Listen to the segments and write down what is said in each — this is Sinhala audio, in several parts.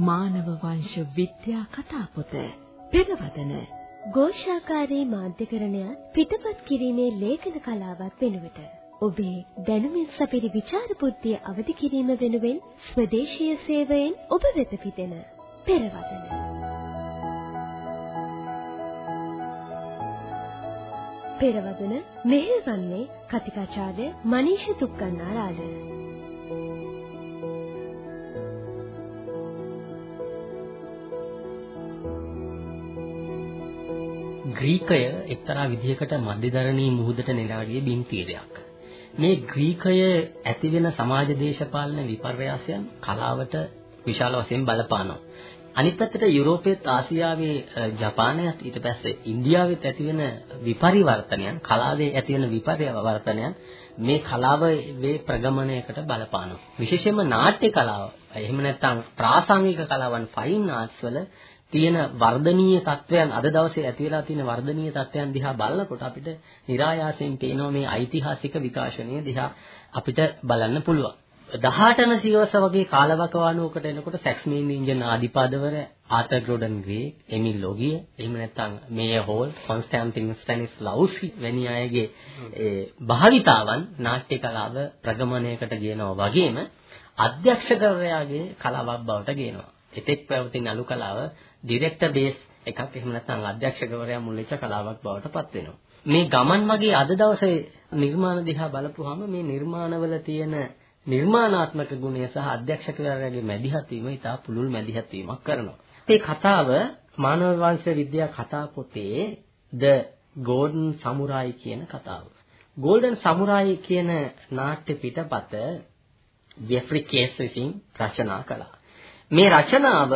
මානව වංශ විද්‍යා කතා පොත පෙරවදන ഘോഷාකාරී මාධ්‍යකරණයත් පිටපත් කිරීමේ ලේඛන කලාවත් වෙනුවට ඔබේ දැනුමින් සපිරි විචාර බුද්ධිය අවදි කිරීම වෙනුවෙන් ස්වදේශීය සේවයෙන් ඔබ වෙත පිටෙන පෙරවදන පෙරවදන මෙහෙවන්නේ කතිකාචාර්ය මනීෂ තුක්කන්නාරාල ග්‍රීකය එක්තරා විදිහකට මධ්‍යධරණී මුහුදට නෙලාවිය බිම් තීරයක්. මේ ග්‍රීකය ඇති වෙන සමාජ දේශපාලන විපර්යාසයන් කලාවට විශාල වශයෙන් බලපානවා. අනිත් පැත්තට යුරෝපයේත් ආසියාවේ ජපානයත් ඊට පස්සේ ඉන්දියාවෙත් ඇති වෙන විපරිවර්තනයන් කලාවේ ඇති වෙන විපරිවර්තනයන් මේ කලාවේ ප්‍රගමණයකට බලපානවා. විශේෂයෙන්ම නාට්‍ය කලාව එහෙම නැත්නම් ප්‍රාසංගික කලාවන් ෆයින් ආර්ට්ස් වල තියෙන වර්ධනීය තත්වයන් අද දවසේ ඇති වෙලා තියෙන වර්ධනීය තත්වයන් දිහා බලනකොට අපිට નિરાයාසයෙන් පේනවා මේ ඓතිහාසික විකාශනය දිහා අපිට බලන්න පුළුවන්. 18න සියවස වගේ කාලවකවානුවකට එනකොට සැක්ස්මීන් ඉන්ජන් ආදිපාදවර ආතර් ග්‍රොඩන් ග්‍රේ, එමිල් ලොගිය, එහෙම නැත්නම් මේයර් හෝල්, කොන්ස්ටැන්ටින් ස්ටැනිස්ලව්ස්කි වැනි අයගේ ඒ භාවිතාවන් නාට්‍ය කලාව ප්‍රගමණයකට ගේනවා වගේම අධ්‍යක්ෂකවරයාගේ කලාවක් බවට ගේනවා. එතෙක් පැවතින අලු කලාව ඩිරෙක්ටර් බේස් එකක් එහෙම නැත්නම් අධ්‍යක්ෂකවරයා මුල් වෙච්ච කලාවක් බවට පත් වෙනවා. මේ ගමන් මගේ අද දවසේ නිර්මාණ දිහා බලපුවාම මේ නිර්මාණවල තියෙන නිර්මාණාත්මක ගුණය සහ අධ්‍යක්ෂකවරයාගේ මැදිහත් වීම ඉතා පුළුල් මැදිහත් වීමක් කරනවා. මේ කතාව මානව වංශ විද්‍යා කතා පොතේ The Golden Samurai කියන කතාව. Golden Samurai කියන නාට්‍ය පිටපත ජෙෆ්රි කේස් විසින් රචනා කළා. මේ රචනාව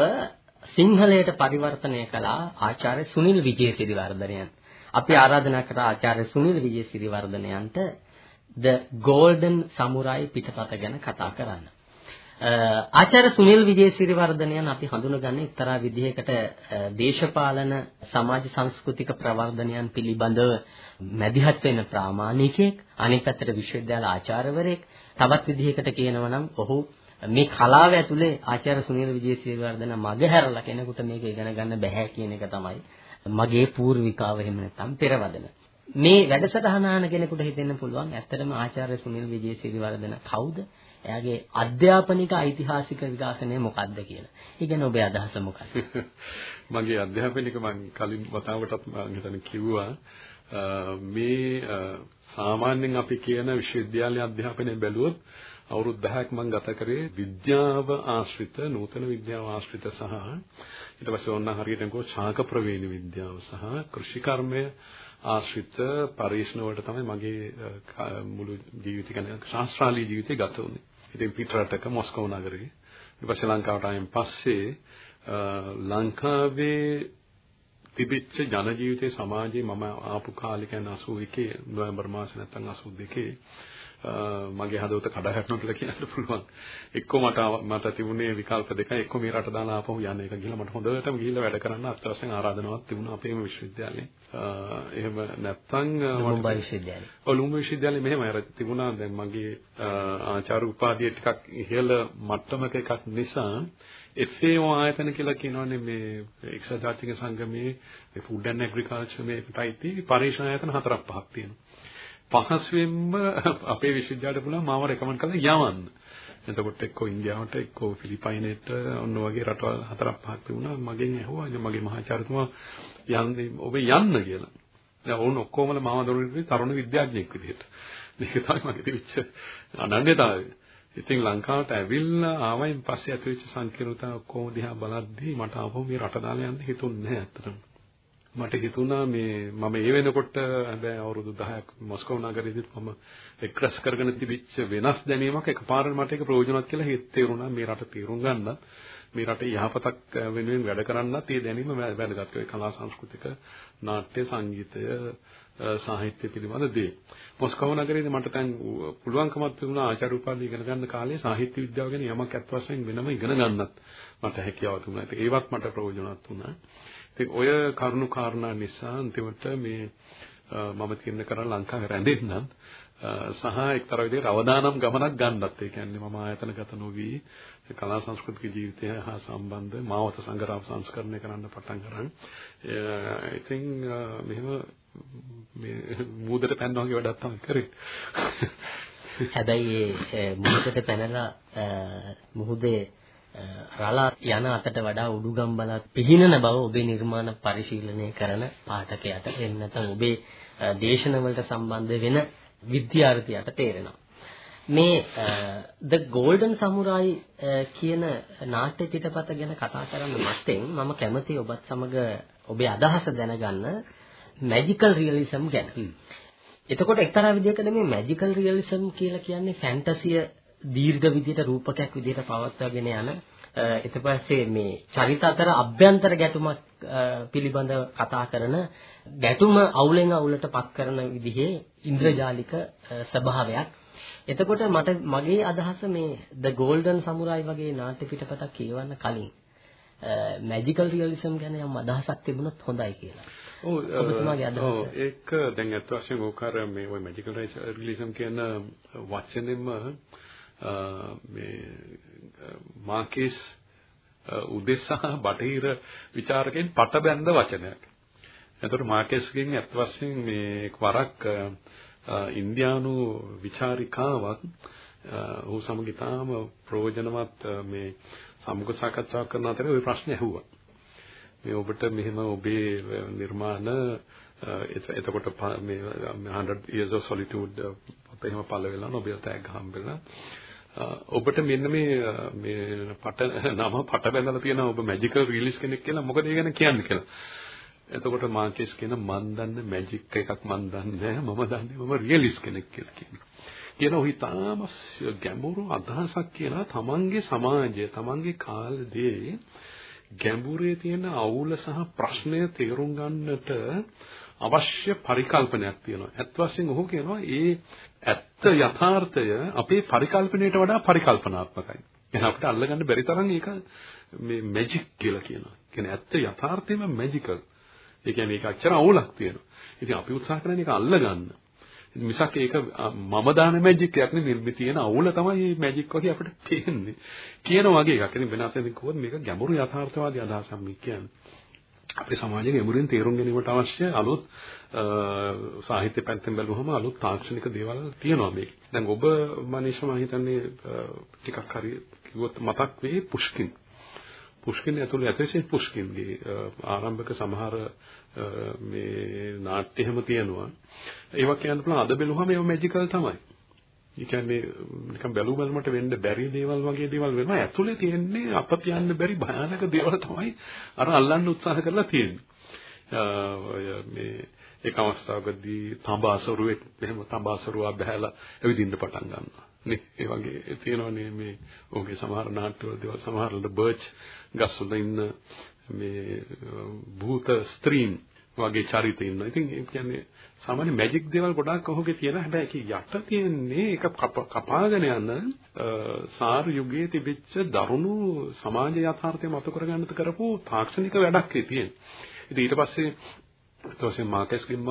සිංහලයට පරිවර්තනය කළා ආචාර්ය සුනිල් විජේසිරිවර්ධනයන්. අපි ආරාධනා කරා ආචාර්ය සුනිල් විජේසිරිවර්ධනයන්ට The Golden Samurai පිටපත ගැන කතා කරන්න. ආචාර්ය සුනිල් විජේසිරිවර්ධනයන් අපි හඳුනගන්නේ එක්තරා විදිහකට දේශපාලන සමාජ සංස්කෘතික ප්‍රවර්ධනයන් පිළිබඳව මැදිහත් වෙන ප්‍රාමාණිකයෙක් අනිත් පැත්තට විශ්වවිද්‍යාල ආචාර්යවරයෙක් තවත් විදිහකට කියනවා නම් ඔහු මේ කලාව ඇතුලේ ආචාර්ය සුනිල් විජේසිරිවර්ධන මග හැරලා කෙනෙකුට මේක ඉගෙන ගන්න බෑ කියන එක තමයි මගේ පූර්විකාව එහෙම නැත්නම් පෙරවදන. මේ වැඩසටහන අහන කෙනෙකුට හිතෙන්න පුළුවන් ඇත්තටම ආචාර්ය සුනිල් විජේසිරිවර්ධන කවුද? එයාගේ අධ්‍යාපනික ඓතිහාසික විකාශනය මොකක්ද කියලා. ඒ කියන්නේ ඔබේ අදහස මොකක්ද? මගේ අධ්‍යාපනික මම කලින් වතාවටත් මම හිතන්නේ කිව්වා මේ සාමාන්‍යයෙන් අපි කියන විශ්වවිද්‍යාලයේ අධ්‍යාපනය බැලුවොත් අවුරුදු 10ක් මම ගත කරේ විද්‍යාව ආශ්‍රිත නූතන විද්‍යාව ආශ්‍රිත සහ ඊට පස්සේ ඕන්න හරියට නකෝ ශාක ප්‍රවේණ විද්‍යාව සහ කෘෂිකර්මය ආශ්‍රිත පරීක්ෂණ වලට තමයි මගේ මුළු ජීවිතය කියන්නේ ශාස්ත්‍රාලීය ජීවිතය ගත වුනේ. ඉතින් පිටරටක මොස්කෝ නගරේ ඊට පස්සේ ලංකාවට ආයෙන් පස්සේ ලංකාවේ තිබිච්ච ජන ජීවිතේ සමාජයේ මම ආපු කාලේ කියන්නේ 81 නොවැම්බර් මාසේ නැත්නම් 82 මගේ හදවත කඩා වැටෙනවා කියලා කියන්න පුළුවන්. එක්කෝ මට මට තිබුණේ විකල්ප දෙකයි. එක්කෝ මේ රට දාලා ආපහු යන්න එක ගිහලා මට හොඳටම ගිහිල්ලා වැඩ කරන්න අත්‍යවශ්‍යම ආරාධනාවක් තිබුණා අපේම විශ්වවිද්‍යාලේ. එහෙම නැත්නම් මුම්බයි විශ්වවිද්‍යාලේ. ඔව් මුම්බයි විශ්වවිද්‍යාලේ මෙහෙම අර තිබුණා දැන් මගේ ආචාර්ය උපාධිය ටිකක් ඉහළ මට්ටමක එකක් නිසා FAO ආයතන කියලා කියනවනේ මේ එක්සත් ජාතික සංගමයේ ෆුඩ් ඇන්ඩ් ඇග්‍රිකල්චර් මේකට අයිති පරීක්ෂණ ආයතන හතරක් පහක් තියෙනවා. පහසුවෙන්ම අපේ විශ්වවිද්‍යාලයට පුළුවන් මාව රෙකමන්ඩ් කරලා යවන්න. එතකොට එක්කෝ ඉන්දියාවට එක්කෝ ෆිලිපයිනේට ඔන්න වගේ රටවල් හතරක් පහක් තිබුණා. මගෙන් ඇහුවා මගේ මහාචාර්යතුමා යන්නේ ඔබ යන්න කියලා. දැන් ඕන ඔක්කොමල මාව දරුණු තරුණ විද්‍යාඥයෙක් විදිහට. මේක තමයි මගේ තිබිච්ච අනන්‍යතාවය. ඉතින් ලංකාවට ඇවිල්ලා ආවයින් පස්සේ ඇතිවෙච්ච සංකීර්ණතාව ඔක්කොම දිහා බලද්දී මට ආපහු මේ රට දාලා යන්න හිතුන්නේ නැහැ ඇත්තටම. මට හිතුණා මේ මම ඒ වෙනකොට හැබැයි අවුරුදු 10ක් මොස්කෝ නගරයේදීත් මම එක්රස් කරගෙන තිබිච්ච වෙනස් දැනීමක් එකපාරට මට ඒක ප්‍රයෝජනවත් කියලා හිත තේරුණා මේ රට තේරුම් ගන්න මේ රටේ යහපතක් වෙනුවෙන් වැඩ කරන්නත් ඒ දැනීම වැදගත් ඒ කලා සංස්කෘතික නාට්‍ය සංගීතය සාහිත්‍ය පිළිබඳ දේ. මොස්කෝ නගරයේදී මට දැන් පුළුවන්කමක් තිබුණා ආචාර්ය උපාධිය ඉගෙන ගන්න කාලේ සාහිත්‍ය විද්‍යාව ගැන යමක් අත් වශයෙන් වෙනම ඉගෙන ගන්නත් මට හැකියාව තිබුණා. ඒවත් මට ප්‍රයෝජනවත් වුණා. ඉතින් ඔය කරුණු කාරණා නිසා අන්තිමට මේ මම තීරණය කරා ලංකාවේ රැඳෙන්නත් සහ එක්තරා විදිහකට අවදානම් ගමනක් ගන්නත් ඒ කියන්නේ මම ආයතනගත නොවි කලා සංස්කෘතික ජීවිතය හා සම්බන්ධ මාවත සංග්‍රහ සංස්කරණය කරන්න පටන් ගන්න. ඉතින් මෙහෙම මේ මූදට පැනනවා වගේ වැඩක් තමයි කරේ. හැබැයි ඒ මුහුදට පැනලා මුහුදේ රළා යන අතට වඩා උඩුගම් බලත් පිහිනන බව ඔබේ නිර්මාණ පරිශීලනය කරන පාඨකයාට එන්න නැත්නම් ඔබේ දේශනවලට සම්බන්ධ වෙන විද්‍යාර්ථියාට තේරෙනවා. මේ The Golden Samurai කියන නාට්‍ය පිටපත ගැන කතා කරන්න මත්තෙන් මම කැමතියි ඔබත් සමග ඔබේ අදහස දැනගන්න මැජිකල් රියලිසම් ගැන. එතකොට එක්තරා විදිහකට මේ මැජිකල් රියලිසම් කියලා කියන්නේ ෆැන්ටසිය දීර්ඝ විදිහට රූපකයක් විදිහට පවත්වාගෙන යන ඊට පස්සේ මේ චරිත අතර අභ්‍යන්තර ගැටුමක් පිළිබඳව කතා කරන ගැටුම අවුලෙන් අවුලට පත් කරන විදිහේ ඉන්ද්‍රජාලික ස්වභාවයක්. එතකොට මට මගේ අදහස මේ The Golden Samurai වගේ නාට්‍ය පිටපතක් කියවන්න කලින් මැජිකල් රියලිසම් ගැන යම් අදහසක් තිබුණොත් හොඳයි කියලා. ඔව් ඔබතුමාගේ අදහස. ඔව් ඒක දැන් අත් වශයෙන් ඕකාර මේ ওই මැජිකල් රියලිසම් කියන වචනේම මේ මාකේස් උදෙසා බටහිර ਵਿਚාරකෙන් පටබැන්ද වචනයක්. එතකොට මාකේස්ගෙන් අත් වශයෙන් මේ වරක් ඉන්දියානු ਵਿਚාරිකාවක් ඔහු සමග ඉතාම ප්‍රයෝජනවත් මේ සමුග සාකච්ඡාවක් කරන අතරේ ওই ප්‍රශ්නේ ඇහුවා. මේ ඔබට මෙහෙම ඔබේ නිර්මාණ එතකොට මේ 100 years of solitude අපේම පළ වෙලා ඔබේ තෑග්ග හම්බෙලා ඔබට මෙන්න මේ මේ පට නම පට බැඳලා තියෙන ඔබ මැජිකල් රියලිස් කෙනෙක් කියලා මොකද ඒ ගැන කියන්නේ කියලා. එතකොට මාකේස් කියන මන් දන්නේ මැජික් එකක් මන් දන්නේ මම දන්නේ මම රියලිස් කෙනෙක් කියලා කියනවා. කියන ඔහි තාම ගැඹුරු අදහසක් කියලා තමන්ගේ සමාජය තමන්ගේ කාලේ ගැඹුරේ තියෙන අවුල සහ ප්‍රශ්නය තේරුම් ගන්නට අවශ්‍ය පරිකල්පනයක් තියෙනවා. ඇත්ත වශයෙන් ඔහු කියනවා ඒ ඇත්ත යථාර්ථය අපේ පරිකල්පනයට වඩා පරිකල්පනාත්මකයි. එහෙනම් අපිට අල්ලගන්න බැරි තරම් ඒක මේ මැජික් කියලා කියනවා. කියන්නේ ඇත්ත යථාර්ථයම මැජිකල්. ඒ කියන්නේ ඒක අච්චර අවුලක් තියෙනවා. ඉතින් අපි උත්සාහ කරන්නේ ඒක අල්ලගන්න. මිසක් ඒක මම දාන මැජික් එකක් නෙවෙයි මේ තියෙන අවුල තමයි මේ මැජික් වගේ අපිට පේන්නේ. කියන වගේ එකක්. ඉතින් වෙනස් වෙන කිව්වොත් මේක ගැඹුරු යථාර්ථවාදී අදහසක් මේ කියන්නේ. අපේ සමාජයේ ගැඹුරින් තේරුම් ගැනීමට අවශ්‍ය අලුත් සාහිත්‍ය පැත්තෙන් බැලුවම අලුත් තාක්ෂණික දේවල් තියෙනවා මේක. දැන් ඔබ මනීෂ මම හිතන්නේ ටිකක් හරි කිව්වොත් මතක් වෙයි පුෂ්කින්. පුෂ්කින් ඇතුළේ ඇතේසේ පුෂ්කින්ගේ ආරම්භක සමහර මේ නාට්‍ය එහෙම තියෙනවා. ඒවා කියන්න පුළුවන් අද බැලුවම ඒවා මැජිකල් තමයි. ඒ කියන්නේ නිකන් බැලු බැලමට වෙන්න බැරි දේවල් වගේ දේවල් වෙනවා. ඇතුලේ තියෙන්නේ අප කියන්න බැරි භයානක දේවල් තමයි අර අල්ලන්න උත්සාහ කරලා තියෙන්නේ. මේ ඒක අවස්ථාවකදී තඹාසරුවෙක් එහෙම තඹාසරුවා බහැලා ඇවිදින්න පටන් ගන්නවා. නේ ඒ වගේ තියෙනවනේ මේ ඔහුගේ සමහර නාට්‍යවල දේවල් සමහරවල බර්ච් ගස්වල ඉන්න මේ භූත ස්ත්‍රීන් වගේ චරිත ඉන්නවා. ඉතින් ඒ කියන්නේ සාමාන්‍ය මැජික් දේවල් ගොඩාක් ඔහුගේ තියෙන හැබැයි ඒක යට තියෙන්නේ ඒක කපාගෙන යන සාර යුගයේ තිබිච්ච දරුණු සමාජ යථාර්ථය මත කරගන්නත් කරපු තාක්ෂණික වැඩක් ඒ තියෙන්නේ. ඉතින් ඊට පස්සේ ඊට පස්සේ මාකස්කින්ම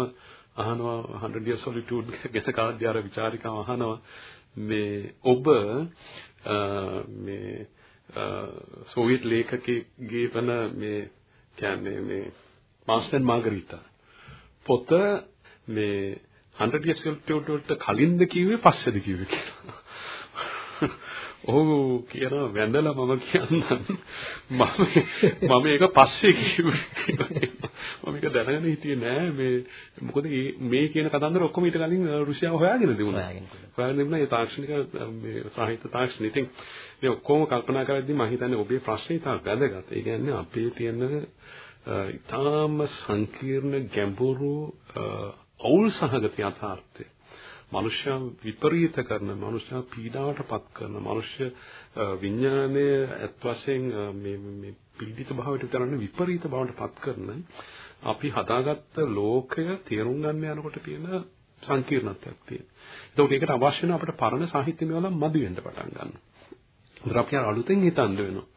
අහනවා 100 years solitude ගෙස කාර්යාර ਵਿਚාරිකාව අහනවා මේ ඔබ මේ සෝවියට් ලේඛකගේ වන මේ කියන්නේ මේ මාස්ටර් මාගරිටා පොත මේ 100 years solitude වලට කලින්ද කිව්වේ පස්සේද කිව්වේ කියලා. ඔව් කියනවා වැඳලා මම කියන්නම්. මම මම ඒක පස්සේ කිව්වේ මම ඒක දැනගෙන හිටියේ නෑ. මේ මොකද මේ කියන කතන්දර ඔක්කොම ඊට කලින් රුසියාව හොයාගෙන තිබුණා. හොයාගෙන තිබුණා. ඒ තාක්ෂණික මේ සාහිත්‍ය තාක්ෂණ ඉතින් මේ ඔක්කොම කල්පනා කරද්දී මම හිතන්නේ ඔබේ ප්‍රශ්නේ ඉතාම වැදගත්. ඒ කියන්නේ අපේ තියෙන ඉතාම සංකීර්ණ ගැඹුරු අවුල් සහගත යථාර්ථය මනුෂ්‍යයන් විපරීත කරන මනුෂ්‍යයන් පීඩාවට පත් කරන මනුෂ්‍ය විඥානය ඇත් වශයෙන් මේ මේ පීඩිත භාවයට විතරන්නේ විපරීත බවට පත් කරන අපි හදාගත්ත ලෝකය තේරුම් ගන්න යනකොට තියෙන සංකීර්ණත්වයක් තියෙනවා. ඒකට ඒකට අවශ්‍ය වෙන අපිට පරණ සාහිත්‍ය මේවල මදි වෙන්න පටන් ගන්නවා. ඒත් අපි අලුතෙන් හිතන්න වෙනවා.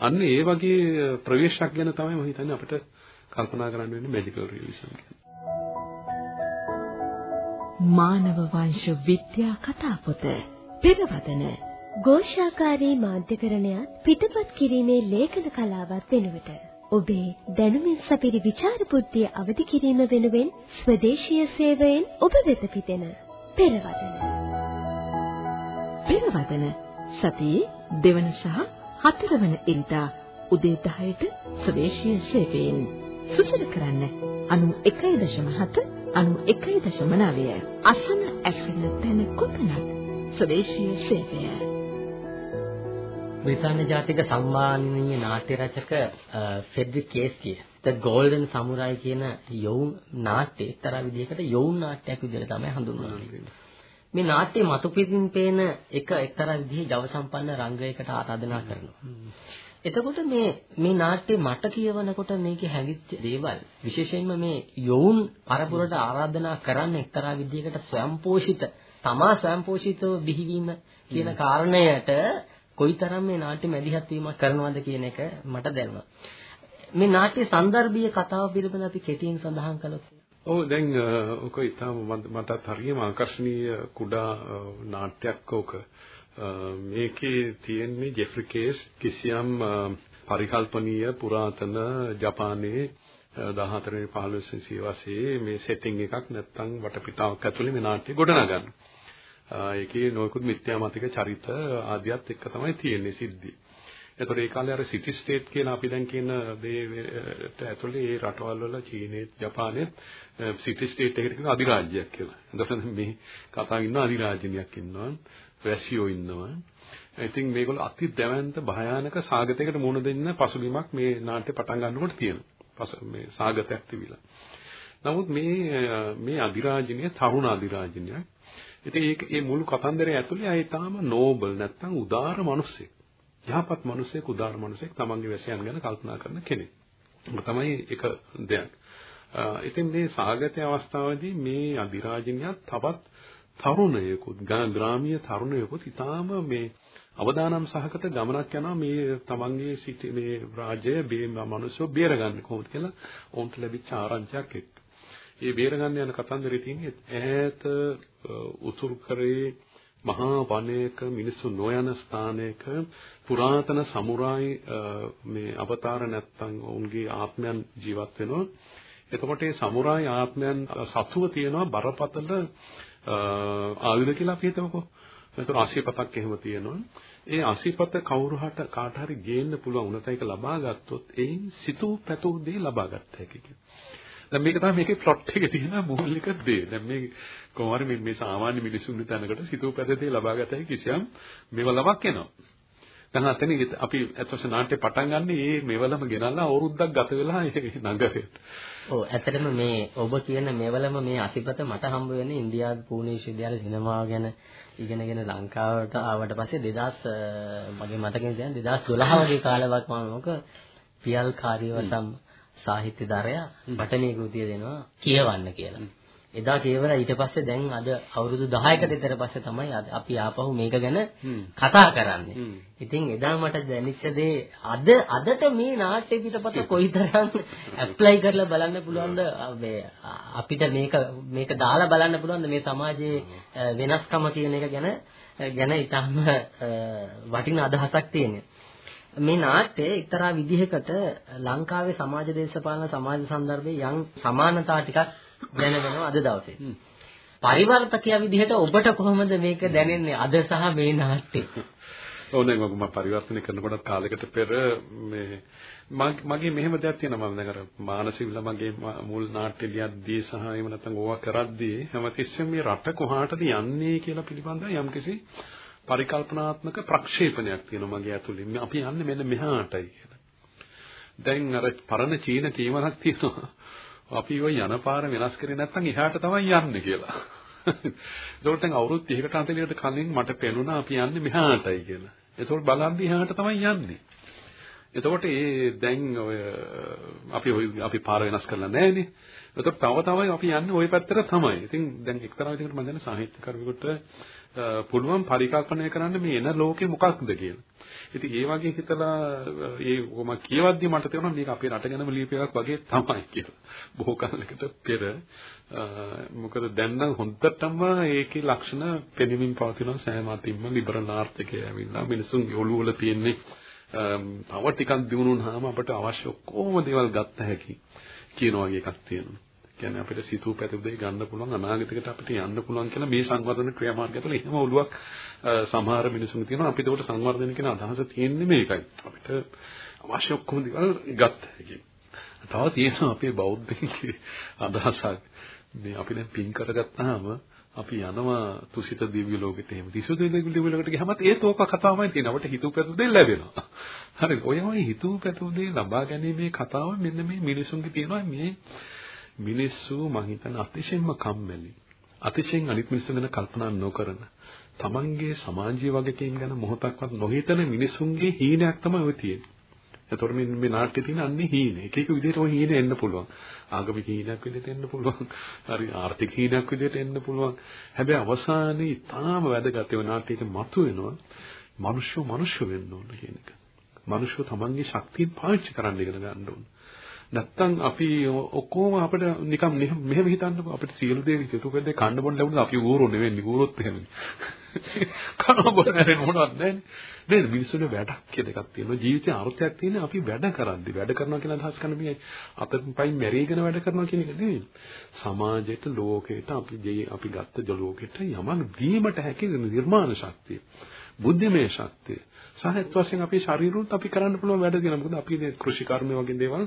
අන්න ඒ වගේ ප්‍රවේශයක් ගැන තමයි මම හිතන්නේ අපිට කල්පනා කරන්න වෙන්නේ මැජිකල් රියලිසම් කියන්නේ. මානව වංශ විද්‍යා කතාපොත පෙරවදන ഘോഷාකාරී මාධ්‍යකරණයත් පිටපත් කිරීමේ ලේඛන කලාවත් වෙනුවට ඔබේ දැනුමින් සපිරි විචාර බුද්ධිය අවදි කිරීම වෙනුවෙන් ස්වදේශීය සේවයෙන් ඔබ වෙත පිටෙන පෙරවදන පෙරවදන සතියේ දෙවන සහ හතරවන ඉරිදා උදේ 10ට ස්වදේශීය සේවයෙන් සුසර කරන්න 91.7 91.9 අසන ඇසෙන තැන කොතනත් ස්වදේශීය සේවය බ්‍රිතාන්‍ය ජාතික සම්මානීය නාට්‍ය රචක ෆෙඩරික් කේස්කිය The Golden Samurai කියන යොවුන් නාට්‍ය එක්තරා විදිහකට යොවුන් නාට්‍යයක් විදිහට තමයි හඳුන්වන්නේ. මේ නාට්‍ය මතු පිටින් පේන එක එක්තරා විදිහේ ජව සම්පන්න රංගයකට ආරාධනා කරනවා. එතකොට මේ මේ නාට්‍ය මට කියවනකොට මේකේ හැඟිච්ච දේවල් විශේෂයෙන්ම මේ යොවුන් පරපුරට ආරාධනා කරන්න එක්තරා විදිහකට ස්වයංපෝෂිත තමා ස්වයංපෝෂිතව බිහිවීම කියන කාරණයට කොයිතරම් මේ නාට්‍ය මැදිහත් වීමක් කරනවද කියන එක මට දැනුණා. මේ නාට්‍ය සන්දර්භීය කතාව පිළිබඳව අපි කෙටියෙන් සඳහන් කළොත් ඔව් දැන් ඔක ඊටම මටත් හරියම ආකර්ශනීය කුඩා නාට්‍යයක් ඕක. මේකේ තියෙන්නේ ජෙෆ්රි කේස් කිසියම් පරිකල්පනීය පුරාතන ජපානයේ 14 වෙනි 15 වෙනි සියවසේ මේ සෙටින් එකක් නැත්තම් වටපිටාවක් ඇතුලේ මේ නාට්‍ය ගොඩනගන්න. ඒකේ නොයෙකුත් මිත්‍යාමතික චරිත ආදියත් එක්ක තමයි තියෙන්නේ සිද්ධි. එතකොට ඒ කාලේ අර සිටි ස්ටේට් කියන අපි දැන් කියන දේට ඇතුලේ ඒ රටවල් වල චීනයේ ජපානයේ සිටි ස්ටේට් එකට කියන අධිරාජ්‍යයක් කියලා. එතකොට මේ කතා ඉන්න අධිරාජ්‍යයක් ඉන්නවා. වැසියෝ ඉන්නවා. ඉතින් මේගොල්ලෝ අති දැවැන්ත භයානක සාගතයකට මුහුණ දෙන්න පසුබිමක් මේ නාට්‍ය පටන් ගන්නකොට තියෙනවා. මේ සාගතයක් තිබිලා. නමුත් මේ මේ අධිරාජිනිය තරුණ අධිරාජිනියක්. ඉතින් ඒක මේ මුළු කතන්දරය ඇතුලේ අය තාම නෝබල් නැත්තම් උදාර මිනිස්සෙක්. යහපත් මිනිසෙක් උදාර මිනිසෙක් තමන්ගේ වැසියන් ගැන කල්පනා කරන කෙනෙක්. ඒක තමයි එක දෙයක්. ඉතින් මේ සාගතය අවස්ථාවේදී මේ අධිරාජිනියත් තවත් තරුණයෙකුත් ග්‍රාමීය තරුණයෙකුත් ඊටාම මේ අවදානම් සහගත ගමනක් යනවා මේ තමන්ගේ සිටි මේ රාජ්‍යය මේ මිනිස්සු බේරගන්න කොහොමද කියලා ඔවුන්ට ලැබිච්ච ආරංචියක් එක්ක. මේ බේරගන්න යන කතන්දරේ තියෙන්නේ ඈත උතුරු කරේ මහා වනයේක මිනිස්සු නොයන ස්ථානයක පුරාතන සමුරායි මේ අවතාර නැත්තම් ඔවුන්ගේ ආත්මයන් ජීවත් වෙනවා. එතකොට මේ සමුරායි ආත්මයන් සතුව තියෙනවා බරපතල ආයුධ කියලා අපි හිතමුකෝ. එතකොට 80පතක් එහෙම තියෙනවා. ඒ 80පත කවුරුහට කාට හරි ගේන්න පුළුවන් උනත ඒක ලබා ගත්තොත් එයින් සිතූ පැතූ දේ ලබා ගත්ත හැකි දැන් මේක තමයි මේකේ ප්ලොට් එකේ තියෙන මූලික දේ. දැන් මේ කොහොමද මේ මේ සාමාන්‍ය මිනිසුන්ගේ තැනකට සිතූ පැතේ දේ ලබා ගත හැකි කිසියම් මෙවලමක් එනවා. දැන් අතන අපි අතවස නාට්‍ය පටන් ගන්න මේ මෙවලම ගෙනල්ලා අවුරුද්දක් ගත වෙලා නගරයට. ඔව් ඇත්තටම මේ ඔබ කියන මෙවලම මේ අසිපත මට හම්බ වෙන්නේ ඉන්දියාවේ පූර්ණ විශ්වවිද්‍යාල සිනමාව ගැන ඉගෙනගෙන ලංකාවට ආවට පස්සේ 2000 මගේ මතකෙන් දැන් 2012 වගේ කාලයක් මම මොක පියල් කාර්යවසම් සාහිත්‍යධාරය පටනේ කෘතිය දෙනවා කියවන්න කියලා. එදා කියවලා ඊට පස්සේ දැන් අද අවුරුදු 10කට විතර පස්සේ තමයි අපි ආපහු මේක ගැන කතා කරන්නේ. ඉතින් එදා මට දැනෙච්ච දේ අද අදට මේ නාට්‍ය පිටපත කොයිතරම් ඇප්ලයි කරලා බලන්න පුළුවන්ද? මේ අපිට මේක මේක දාලා බලන්න පුළුවන්ද? මේ සමාජයේ වෙනස්කම කියන එක ගැන ගැන ඊටම වටින අදහසක් තියෙනවා. මේ නාට්‍ය එක්තරා විදිහකට ලංකාවේ සමාජ දේශපාලන සමාජ සංදර්භයේ යම් සමානතා ටිකක් දැනගෙනවා අද දවසේ. පරිවර්තකයා විදිහට ඔබට කොහොමද මේක දැනෙන්නේ අද සහ මේ නාට්‍යයේ? ඔව් නේ මම පරිවර්තනය කරනකොට කාලයකට පෙර මේ මගේ මෙහෙම දෙයක් තියෙනවා මම දැන් අර මානසිකව මගේ මුල් නාට්‍ය ලියද්දී සහ එහෙම නැත්නම් ඕවා කරද්දී හැමතිස්සෙම මේ රට කොහාටද යන්නේ කියලා පිළිබඳව යම්කිසි පරිකල්පනාත්මක ප්‍රක්ෂේපණයක් තියෙනවා මගේ ඇතුළේ. අපි යන්නේ මෙන්න මෙහාටයි කියලා. දැන් අර පරණ චීන කීමනක් තියෙනවා. අපි ওই යන පාර වෙනස් කරේ නැත්නම් එහාට තමයි යන්නේ කියලා. ඒකට දැන් අවුරුදු 30කට අතරියට කලින් මට පෙනුණා අපි යන්නේ මෙහාටයි කියලා. ඒතකොට බලන්දි එහාට තමයි යන්නේ. එතකොට ඒ දැන් ඔය අපි අපි පාර වෙනස් කරලා නැහැනේ. එතකොට තව තව අපි යන්නේ ওই පැත්තට තමයි. ඉතින් දැන් එක්තරා විදිහකට මම දන්නේ සාහිත්‍යකරුවෙකුට පුළුවන් පරිකල්පනය කරන්න මේ එන ලෝකේ මොකක්ද කියලා. ඉතින් ඒ වගේ හිතලා ඒ මම කියවද්දි මට තේරුණා මේක අපේ රට ගැනම ලියපියක් වගේ තමයි කියලා. බොහෝ කාලයකට පෙර මොකද දැන් නම් හොඳටම ඒකේ ලක්ෂණ පෙනෙමින් පවතින සෑම අතින්ම ලිබරල් ආර්ථිකය ඇවිල්ලා මිනිසුන්ගේ ඔළුව වල තියෙන්නේ තව ටිකක් දිනුනොනහම අපට අවශ්‍ය ඔක්කොම දේවල් ගත්ත හැකි කියන වගේ එකක් තියෙනවා. කියන්නේ අපිට සිතූ පැතුම් දෙය ගන්න පුළුවන් අනාගතයකට අපිට යන්න පුළුවන් කියලා මේ සංවර්ධන ක්‍රියාමාර්ගය තුළ එහෙම ඔළුවක් සමහර මිනිසුන් තියෙනවා අපිට උඩ සංවර්ධනය කියන අදහස තියෙන්නේ මේකයි අපිට අවශ්‍ය ඔක්කොම දේවල් ගත්ත හැකි. තව තියෙනවා අපේ බෞද්ධිකේ අදහසක් මේ අපි දැන් පින් කරගත්තාම අපි යනවා තුසිත දිව්‍ය ලෝකෙට එහෙම. තිසු දිව්‍ය ලෝකෙට ගියමත් ඒත් ඕක කතාවමයි තියෙනවා. අපිට හිතුව පැතු දෙයක් ලැබෙනවා. හරි. ඔය වගේ හිතුව පැතු දෙය ලබා ගැනීමේ කතාව මෙන්න මේ මිනිසුන්ගේ තියෙනවා මේ මිනිස්සු මං හිතන අතිශයින්ම කම්මැලි. අතිශයින් අනිත් මිනිස්සු ගැන කල්පනා නොකරන තමන්ගේ සමාජීය වගකීම් ගැන මොහොතක්වත් නොහිතන මිනිසුන්ගේ හීනයක් තමයි ඔය තියෙන්නේ. එතකොට මේ මේ නාට්‍යයේ තියෙන අන්නේ හීන. එක එක විදිහට ඔය හීන එන්න පුළුවන්. ආගමික හීනයක් විදිහට එන්න පුළුවන්. හරි ආර්ථික හීනයක් විදිහට එන්න පුළුවන්. හැබැයි අවසානයේ ඊටාම වැදගත් ඒ නාට්‍යයේ මතුවෙනවා මිනිස්සු මිනිස්සු වෙන්න ඕන කියන එක. මිනිස්සු තමන්ගේ ශක්තිය පාවිච්චි කරන්න ඉගෙන ගන්න ඕන. නැත්තම් අපි ඔක්කොම අපිට නිකන් මෙහෙම හිතන්නකෝ. අපිට සියලු දේ සිතුකෙද්ද කන්න බොන්න ලැබුණා. අපි ඌරෝ නෙවෙන්නේ ඌරොත් එහෙමනේ. කන බොන්න හැරෙන්න මොනවත් නැහැ. නේද? මිනිස්සුන්ගේ වැඩක් කියලා එකක් තියෙනවා. ජීවිතේ අර්ථයක් තියෙන අපි වැඩ කරද්දි. වැඩ කරනවා කියලා අදහස් කරන මේ අතින් පයින් මැරීගෙන වැඩ කරනවා කියන එක නෙවෙයි. සමාජයට ලෝකයට අපි අපි ගත්ත ලෝකෙට යමක් දීමට හැකි නිර්මාණ ශක්තිය බුද්ධිමය ශක්තිය. සහත් වශයෙන් අපේ ශරීරුත් අපි කරන්න පුළුවන් වැඩ දෙනවා. මොකද අපි මේ කෘෂි කර්ම වගේ දේවල්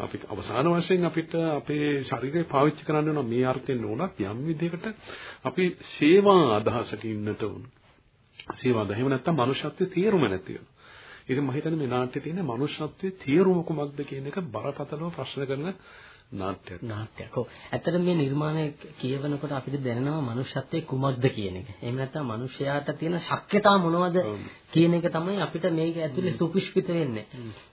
අපි අවසාන වශයෙන් අපිට අපේ ශරීරය පාවිච්චි කරන්න වෙනවා මේ අර්ථයෙන් උනත් යම් විදිහකට අපි සේවා අදහසක ඉන්නට උන. සේවාද එහෙම නැත්නම් මනුෂ්‍යත්වයේ තේරුම නැති වෙනවා. ඉතින් මම හිතන්නේ මේ නාට්‍යයේ තියෙන මනුෂ්‍යත්වයේ තේරුම කොහොමද කියන එක බරපතලව ප්‍රශ්න කරන නාට්‍යයක්. නාට්‍යයක්. ඔව්. ඇත්තට මේ නිර්මාණය කියවනකොට අපිට දැනෙනවා මනුෂ්‍යත්වයේ කුමක්ද කියන එක. එහෙම නැත්නම් මනුෂ්‍යයාට තියෙන ශක්්‍යතා මොනවද කියන එක තමයි අපිට මේක ඇතුලේ සුපුෂ්පිත වෙන්නේ.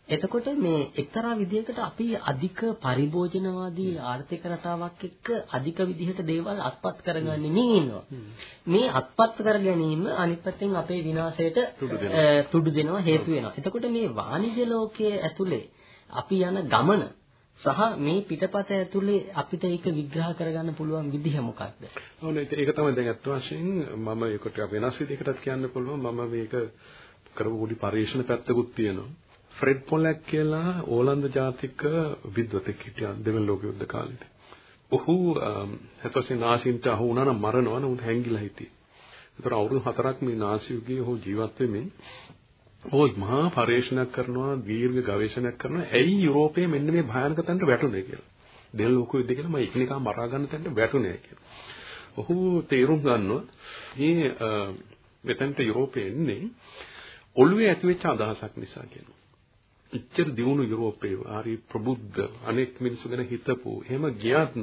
එතකොට මේ එක්තරා විදිහකට අපි අධික පරිභෝජනවාදී ආර්ථික රටාවක් එක්ක අධික විදිහට දේවල් අත්පත් කරගන්නේ ඉන්නවා. මේ අත්පත් කර ගැනීම අනිත් පැත්තෙන් අපේ විනාශයට තුඩු දෙනවා හේතු වෙනවා. එතකොට මේ වාණිජ්‍ය ලෝකයේ ඇතුලේ අපි යන ගමන සහ මේ පිටපත ඇතුලේ අපිට ඒක විග්‍රහ කරගන්න පුළුවන් විදිහ මොකක්ද? ඕනේ ඒක තමයි දැන් අත් වශයෙන් මම ඒකට වෙනස් විදිහකටත් කියන්න පුළුවන් මම මේක කරපු පොඩි පරිශන පැත්තකුත් තියෙනවා. ෆ්‍රෙඩ් පොලැක් කියලා ඕලන්ද ජාතික විද්වතෙක් හිටියා දෙවන ලෝක යුද්ධ කාලේදී. ඔහු හතොසින් නාසින්ට අහු වුණා නම් මරනවා නම් උන් හැංගිලා හිටියේ. ඒතර අවුරුදු 4ක් මේ නාසියුගේ ඔහු ජීවත් වෙමින් ඔය මහා පරිශ්‍රණයක් කරනවා දීර්ඝ ගවේෂණයක් කරනවා ඇයි යුරෝපයේ මෙන්න මේ භයානක තැනට වැටුනේ කියලා. දෙල් ලෝක යුද්ධ කියලා මම එකිනෙකා මරා ගන්න තැනට වැටුනේ කියලා. ඔහු තේරුම් ගන්නවා මේ මෙතනට යුරෝපයේ එන්නේ ඔළුවේ ඇතිවෙච්ච අදහසක් නිසා කියනවා. ඉච්ඡර දියුණු යුරෝපයේ ආරි ප්‍රබුද්ධ අනෙක් මිනිස්සු ගැන හිතපු එහෙම ගියත්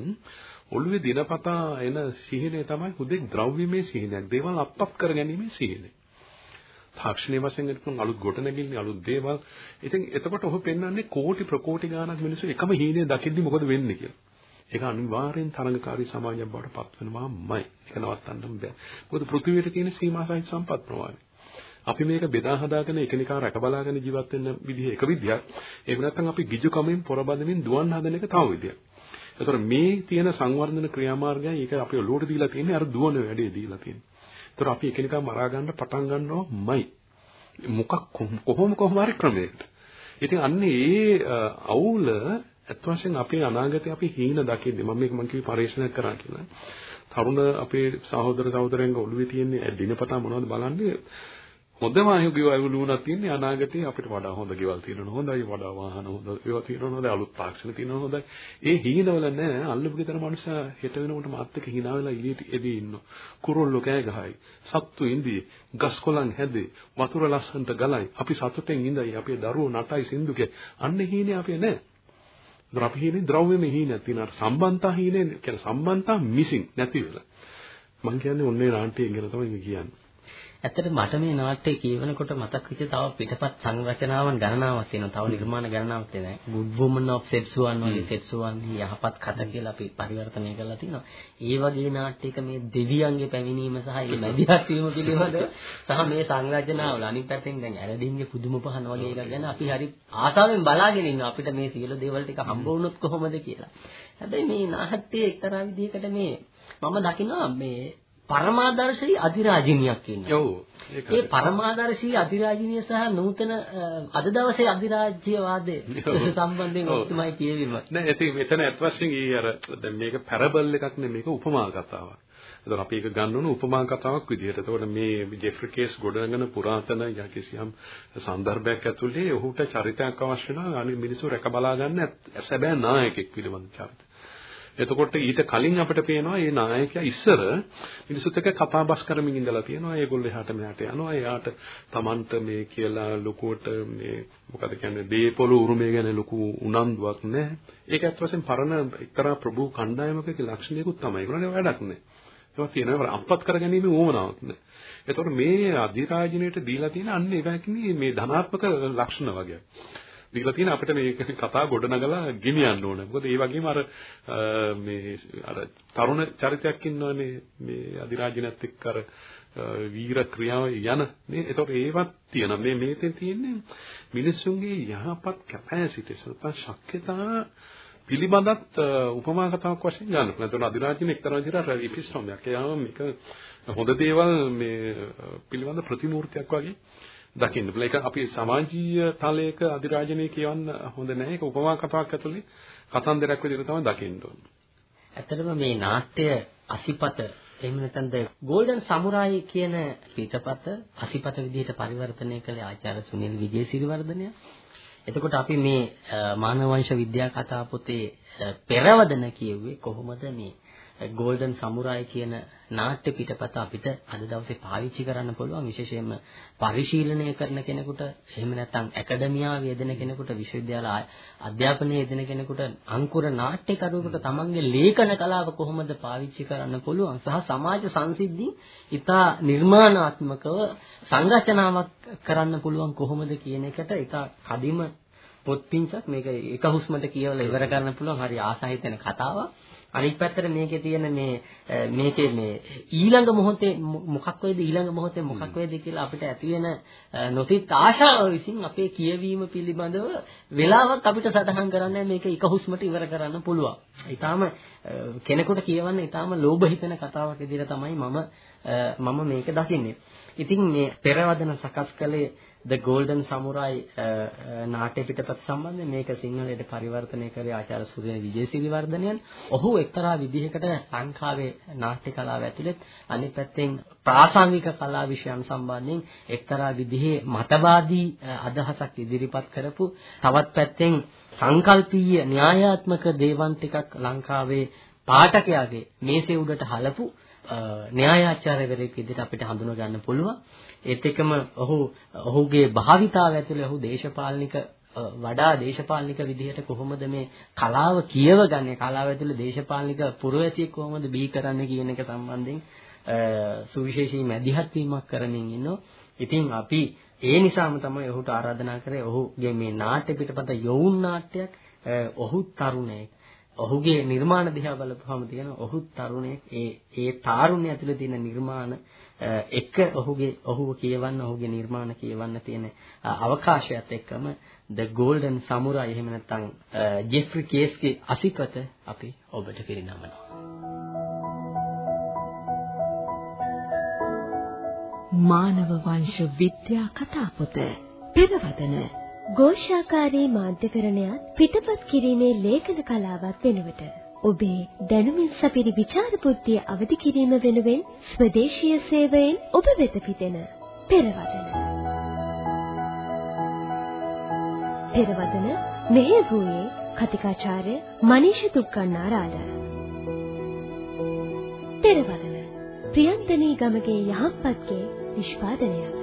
ඔළුවේ දිනපතා එන සිහිනය තමයි හුදෙක් ද්‍රව්‍යමය සිහිනයක්. දේවල් අත්පත් කරගැනීමේ සිහිනය. තාක්ෂණීය වශයෙන් එතන අලුත් ගොඩනැගිලි අලුත් දේවල්. ඉතින් එතකොට ඔහු පෙන්වන්නේ කෝටි ප්‍රකෝටි ගාණක් මිනිස්සු එකම හීනේ දකිද්දි මොකද වෙන්නේ කියලා. ඒක අනිවාර්යෙන් තරඟකාරී සමාජයක් බවට පත් වෙනවාමයි. ඒක නවත්තන්න බෑ. මොකද පෘථිවියට තියෙන සීමා සහිත සම්පත් ප්‍රමාණය. අපි මේක බෙදා හදාගෙන එකිනෙකා රැකබලාගෙන ජීවත් වෙන්න විදිහ එක විදියක්. ඒක නැත්නම් අපි ගිජු කමෙන් පොරබදමින් දුවන් හදන එක තව විදියක්. ඒතර මේ තියෙන සංවර්ධන ක්‍රියාමාර්ගය ඒක අපි ඔලුවට දීලා තියෙන්නේ අර දුවන වැඩේ දීලා තියෙන්නේ. ඒතර අපි එකිනෙකා මරා ගන්න පටන් ගන්නවමයි. මොකක් කොහොම කොහොම හරි ක්‍රමයකට. ඉතින් අන්නේ ඒ අවුල අත් වශයෙන් අපේ අනාගතේ අපි හීන දකින්නේ මම මේක මම කිව්වේ පරිශීලනය කරා කියලා. තරුණ අපේ සහෝදර සහෝදරයන්ගේ ඔළුවේ තියෙන දිනපතා මොනවද බලන්නේ හොඳම අයුගේ අයුලුණක් තියෙන්නේ අනාගතේ අපිට වඩා හොඳ ගෙවල් තියෙනවා හොඳයි වඩා වාහන හොඳ ඒවා තියෙනවා හොඳයි අලුත් තාක්ෂණ තියෙනවා හොඳයි. ඒ හීනවල නෑ අල්ලපු ගෙදර මනුස්සයා හෙට වෙනකොට මාත් එක්ක hina වෙලා එළියට එදී ඉන්නවා. කුරුල්ලෝ කෑ ගහයි සත්තු ඉඳී ගස් කොළන් හැදේ වතුර ලස්සනට ගලයි. අපි සතුටෙන් ඉඳයි අපේ දරුවෝ නටයි සින්දුකේ අන්න හීනේ අපේ නෑ. ඒතර අපි හීනේ ද්‍රව්‍යමය හීනයක් තියෙනවා. සම්බන්තා හීනේ කියන්නේ සම්බන්තා මිසින් නැති වෙලා. මම කියන්නේ ඔන්නේ නාට්‍යය ගැන තමයි කියන්නේ. ඇත්තට මට මේ නාට්‍ය කියවනකොට මතක් වෙච්ච තව පිටපත් සංරචනාවන් ගණනාවක් තියෙනවා. තව නිර්මාණ ගණනාවක් තියෙනවා. Good Woman of Setsuan වගේ Setsuan යහපත් කත කියලා අපි පරිවර්තනය කරලා තිනවා. ඒ වගේ නාට්‍යයක මේ දෙවියන්ගේ පැමිණීම සහ ඒ මැදිහත් වීම පිළිබඳව සහ මේ සංරචනාවල අනිත් පැත්තෙන් දැන් ඇලඩින්ගේ පුදුම පහන වගේ එකක් ගැන අපි හරි ආසාවෙන් බලාගෙන ඉන්නවා. අපිට මේ සියලු දේවල් ටික හම්බ වුණොත් කොහොමද කියලා. හැබැයි මේ නාට්‍යයේ එක්තරා විදිහකට මේ මම දකිනවා මේ පරමාදර්ශී අධිරාජිනියක් ඉන්නවා. ඔව්. ඒ පරමාදර්ශී අධිරාජිනිය සහ නූතන අද දවසේ අධිරාජ්‍යවාදයේ සම්බන්ධයෙන් ඔක්තුමයි කියවීම. නෑ ඉතින් මෙතන ඇත්ත වශයෙන් ඊ අර දැන් මේක පැරබල් එකක් නෙමෙයි මේක උපමා කතාවක්. එතකොට අපි ඒක ගන්න ඕන උපමා කතාවක් විදිහට. එතකොට මේ ජෙෆ්රි කේස් ගොඩනගෙන පුරාතන යකිසියම් සන්දර්භයක් ඇතුලේ ඔහුට චරිතයක් අවශ්‍ය වෙනවා. අනිත් මිනිස්සු රැක බලා ගන්න සැබෑ නායකයෙක් පිළිබඳ චරිත. එතකොට ඊට කලින් අපිට පේනවා මේ නායකයා ඉස්සර මිනිසුත් එක්ක කතා බස් කරමින් ඉඳලා තියෙනවා. ඒගොල්ලෝ එහාට මෙහාට යනවා. එයාට Tamanට මේ කියලා ලොකුවට මේ මොකද කියන්නේ දීපොළු උරුමය ගැන ලොකු උනන්දුවක් නැහැ. ඒක ඇත්ත වශයෙන් පරණ එක්තරා ප්‍රභූ කණ්ඩායමකගේ ලක්ෂණයකුත් තමයි. ඒගොල්ලන්ගේ වැඩක් නැහැ. ඒවා තියෙනවා අම්පත් කරගැනීමේ උවමනාවක් නැහැ. එතකොට මේ අධිරාජනයට දීලා තියෙන අන්න ඒවැකිනේ මේ ධනාත්මක ලක්ෂණ වගේ. දීලා තියෙන අපිට මේක කතා ගොඩනගලා ගෙනියන්න ඕන. මොකද ඒ වගේම අර මේ අර තරුණ චරිතයක් ඉන්නවනේ මේ අධිරාජිනත් එක්ක අර වීර ක්‍රියාව යන මේ ඒතකොට ඒවත් තියෙනවා. මේ මේකෙන් තියෙන්නේ මිනිස්සුන්ගේ යහපත් කැපැසිටිස් නැත්නම් ශක්්‍යතා පිළිබඳත් උපමා කතාවක් වශයෙන් ගන්න. නැත්නම් අධිරාජින එක්තරා විදිහට ඉපිස්ටොමයක්. එයාම මේක හොඳ දේවල් මේ පිළිබඳ ප්‍රතිමූර්තියක් වගේ දකින්න. ඒක අපි සමාජීය තලයක අධිරාජනීය කියවන්න හොඳ නැහැ. ඒක උපමා කතාවක් ඇතුලේ කතන්දරයක් විදිහට තමයි දකින්න ඕනේ. ඇත්තටම මේ නාට්‍ය අසිපත එහෙම නැත්නම් ද ගෝල්ඩන් සමුරායි කියන පිටපත අසිපත විදිහට පරිවර්තනය කළේ ආචාර්ය සුනිල් විජේසිරිවර්ධනය. එතකොට අපි මේ මානව වංශ විද්‍යා කතා පොතේ පෙරවදන කියුවේ කොහොමද මේ ගෝල්ඩන් සමුරායි කියන නාට්‍ය පිටපත අපිට අද දවසේ පාවිච්චි කරන්න පුළුවන්. විශේෂයෙන්ම පරිශීලනය කරන කෙනෙකුට එහෙම නැත්නම් ඇකඩමියාවේ යෙදෙන කෙනෙකුට විශ්වවිද්‍යාල අධ්‍යාපනයේ යෙදෙන කෙනෙකුට අංකුර නාට්‍යකරුවෙකුට තමන්ගේ ලේඛන කලාව කොහොමද පාවිච්චි කරන්න පුළුවන් සහ සමාජ සංසිද්ධි ඉතා නිර්මාණාත්මකව සංරචනාවක් කරන්න පුළුවන් කොහොමද කියන එකට එක කදිම පොත් පිංචක් මේක එක හුස්මට කියවලා ඉවර කරන්න පුළුවන් හරි ආසහිතන කතාවක් අනිත් පැත්තට මේකේ තියෙන මේ මේකේ මේ ඊළඟ මොහොතේ මොකක් වේද ඊළඟ මොහොතේ මොකක් වේද කියලා අපිට ඇති වෙන නොසිත ආශාව විසින් අපේ කියවීම පිළිබඳව වෙලාවක් අපිට සටහන් කරන්න මේක එක හුස්මට ඉවර කරන්න පුළුවන්. ඊටාම කෙනෙකුට කියවන්න ඊටාම ලෝභ හිතෙන කතාවක් විදිහට තමයි මම මම මේක දකින්නේ. ඉතින් මේ පෙරවදන සකස් කළේ The Golden Samurai uh, uh, නාට්‍ය පිටපත සම්බන්ධයෙන් මේක සිංහලයට පරිවර්තනය කරේ ආචාර්ය සුරිය විජේසිරිවර්ධනයන්. ඔහු එක්තරා විදිහකට ලංකාවේ නාට්‍ය කලාව ඇතුළත් අනිත් පැත්තෙන් ප්‍රාසංගික කලා විෂයන් සම්බන්ධයෙන් එක්තරා විදිහේ මතවාදී uh, අදහසක් ඉදිරිපත් කරපු තවත් පැත්තෙන් සංකල්පීය න්‍යායාත්මක දේවන් ටිකක් ලංකාවේ පාඨකයාගේ මේසේ උඩට හලපු න්‍යායාචාර්යවරයෙක් විදිහට අපිට හඳුනා ගන්න පුළුවන්. ඒත් එක්කම ඔහු ඔහුගේ භාවිතාව ඇතුළේ ඔහු දේශපාලනික වඩා දේශපාලනික විදිහට කොහොමද මේ කලාව කියවගන්නේ කලාව ඇතුළේ දේශපාලනික පුරවැසියෙක් කොහොමද බී කරන්නේ කියන එක සම්බන්ධයෙන් සුවිශේෂී මැදිහත් වීමක් කරමින් ඉන්නවා. ඉතින් අපි ඒ නිසාම තමයි ඔහුට ආරාධනා කරේ ඔහුගේ මේ නාට්‍ය පිටපත යොවුන් නාට්‍යයක් ඔහු තරුණයෙක් ඔහුගේ නිර්මාණ දිහා බලපුවම තියෙන ඔහු තරුණයෙක් ඒ ඒ තාරුණ්‍ය ඇතුලේ තියෙන නිර්මාණ එක ඔහුගේ ඔහුව කියවන්න ඔහුගේ නිර්මාණ කියවන්න තියෙන අවකාශයත් එක්කම The Golden Samurai එහෙම නැත්නම් ජෙෆ්රි කේස්ගේ අසිපත අපි ඔබට පිරිනමනවා මානව වංශ විද්‍යා කතා පොත පෙරවදන ഘോഷාකාරී මාධ්‍යකරණයත් පිටපත් කිරීමේ ලේඛන කලාවක් වෙනුවට ඔබේ දැනුමින් සපිරි විචාර බුද්ධිය අවදි කිරීම වෙනුවෙන් ස්වදේශීය සේවයෙන් ඔබ වෙත පිටෙන පෙරවදන. පෙරවදන මෙහෙයුවේ කතිකාචාර්ය මනීෂ දුක්ඛන්නාරාල. පෙරවදන ප්‍රියන්තනී ගමගේ යහපත්ගේ නිෂ්පාදනයක්.